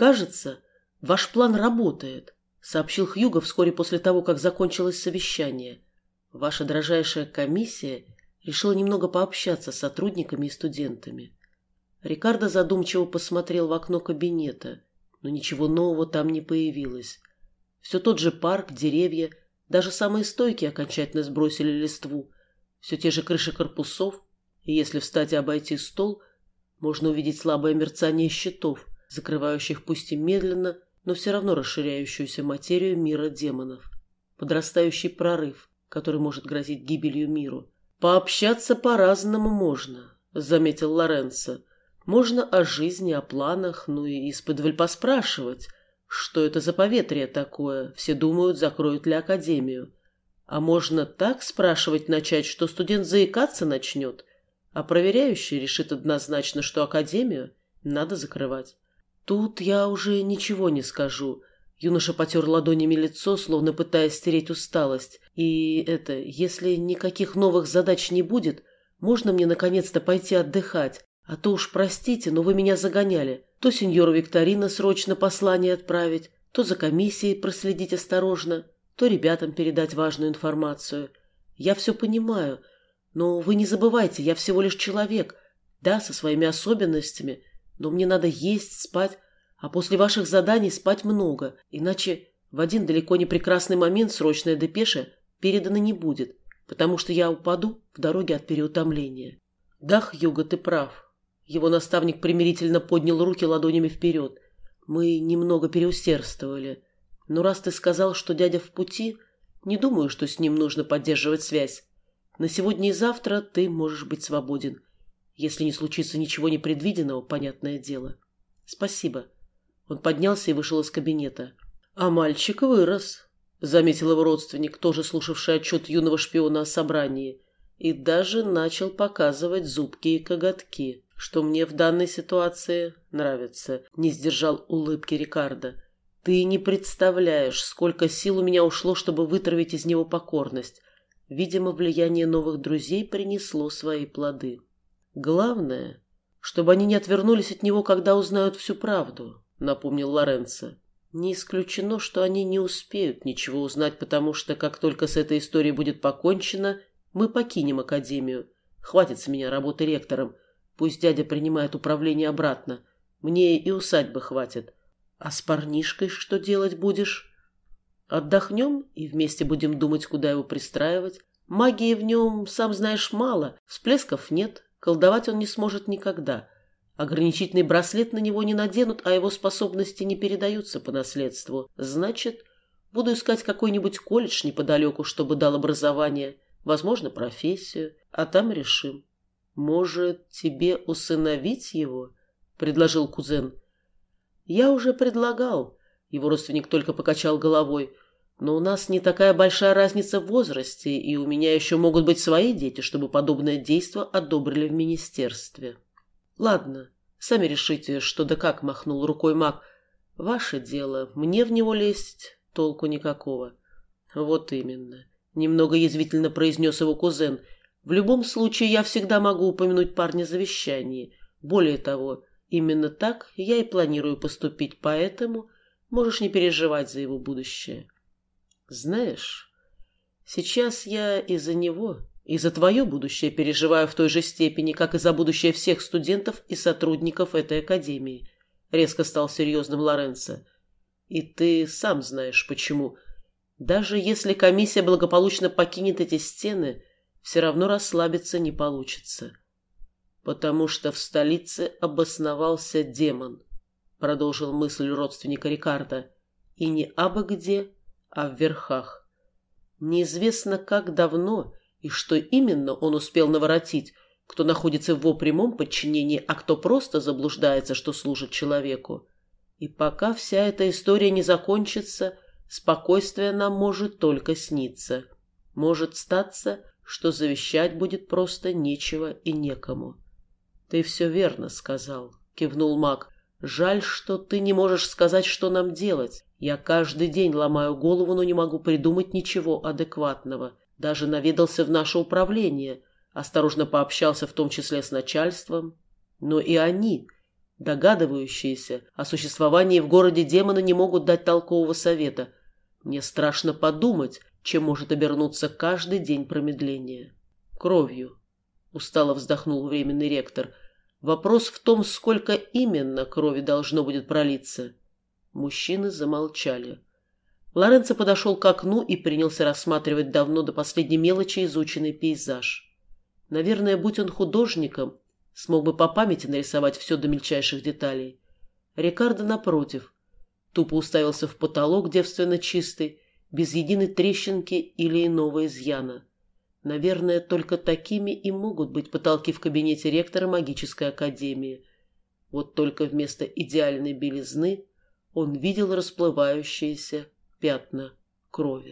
«Кажется, ваш план работает», — сообщил Хьюго вскоре после того, как закончилось совещание. «Ваша дрожайшая комиссия решила немного пообщаться с сотрудниками и студентами». Рикардо задумчиво посмотрел в окно кабинета, но ничего нового там не появилось. Все тот же парк, деревья, даже самые стойкие окончательно сбросили листву, все те же крыши корпусов, и если встать и обойти стол, можно увидеть слабое мерцание щитов, закрывающих пусть и медленно, но все равно расширяющуюся материю мира демонов. Подрастающий прорыв, который может грозить гибелью миру. «Пообщаться по-разному можно», — заметил Лоренцо. «Можно о жизни, о планах, ну и исподволь поспрашивать, что это за поветрие такое, все думают, закроют ли Академию. А можно так спрашивать начать, что студент заикаться начнет, а проверяющий решит однозначно, что Академию надо закрывать. Тут я уже ничего не скажу. Юноша потер ладонями лицо, словно пытаясь стереть усталость. И это, если никаких новых задач не будет, можно мне наконец-то пойти отдыхать? А то уж простите, но вы меня загоняли. То сеньору Викторина срочно послание отправить, то за комиссией проследить осторожно, то ребятам передать важную информацию. Я все понимаю, но вы не забывайте, я всего лишь человек, да, со своими особенностями, но мне надо есть, спать, а после ваших заданий спать много, иначе в один далеко не прекрасный момент срочная депеша передана не будет, потому что я упаду в дороге от переутомления. Да, Хьюго, ты прав. Его наставник примирительно поднял руки ладонями вперед. Мы немного переусердствовали. Но раз ты сказал, что дядя в пути, не думаю, что с ним нужно поддерживать связь. На сегодня и завтра ты можешь быть свободен. Если не случится ничего непредвиденного, понятное дело. Спасибо. Он поднялся и вышел из кабинета. А мальчик вырос, заметил его родственник, тоже слушавший отчет юного шпиона о собрании, и даже начал показывать зубки и коготки что мне в данной ситуации нравится, не сдержал улыбки Рикардо. Ты не представляешь, сколько сил у меня ушло, чтобы вытравить из него покорность. Видимо, влияние новых друзей принесло свои плоды. Главное, чтобы они не отвернулись от него, когда узнают всю правду, напомнил Лоренцо. Не исключено, что они не успеют ничего узнать, потому что как только с этой историей будет покончено, мы покинем академию. Хватит с меня работы ректором. Пусть дядя принимает управление обратно. Мне и усадьбы хватит. А с парнишкой что делать будешь? Отдохнем и вместе будем думать, куда его пристраивать. Магии в нем, сам знаешь, мало. Всплесков нет. Колдовать он не сможет никогда. Ограничительный браслет на него не наденут, а его способности не передаются по наследству. Значит, буду искать какой-нибудь колледж неподалеку, чтобы дал образование. Возможно, профессию. А там решим. «Может, тебе усыновить его?» — предложил кузен. «Я уже предлагал», — его родственник только покачал головой. «Но у нас не такая большая разница в возрасте, и у меня еще могут быть свои дети, чтобы подобное действо одобрили в министерстве». «Ладно, сами решите, что да как», — махнул рукой маг. «Ваше дело, мне в него лезть толку никакого». «Вот именно», — немного язвительно произнес его кузен, — в любом случае, я всегда могу упомянуть парня завещании. Более того, именно так я и планирую поступить, поэтому можешь не переживать за его будущее. Знаешь, сейчас я из-за него, и за твое будущее переживаю в той же степени, как и за будущее всех студентов и сотрудников этой академии. Резко стал серьезным Лоренцо. И ты сам знаешь, почему. Даже если комиссия благополучно покинет эти стены, все равно расслабиться не получится. Потому что в столице обосновался демон, продолжил мысль родственника Рикардо, и не абы где, а в верхах. Неизвестно, как давно и что именно он успел наворотить, кто находится в его прямом подчинении, а кто просто заблуждается, что служит человеку. И пока вся эта история не закончится, спокойствие нам может только сниться. Может статься, что завещать будет просто нечего и некому. Ты все верно сказал, кивнул маг. Жаль, что ты не можешь сказать, что нам делать. Я каждый день ломаю голову, но не могу придумать ничего адекватного. Даже наведался в наше управление, осторожно пообщался в том числе с начальством. Но и они Догадывающиеся о существовании в городе демона не могут дать толкового совета. Мне страшно подумать, чем может обернуться каждый день промедления. Кровью. Устало вздохнул временный ректор. Вопрос в том, сколько именно крови должно будет пролиться. Мужчины замолчали. Лоренцо подошел к окну и принялся рассматривать давно до последней мелочи изученный пейзаж. Наверное, будь он художником, смог бы по памяти нарисовать все до мельчайших деталей. Рикардо, напротив, тупо уставился в потолок девственно чистый, без единой трещинки или иного изъяна. Наверное, только такими и могут быть потолки в кабинете ректора магической академии. Вот только вместо идеальной белизны он видел расплывающиеся пятна крови.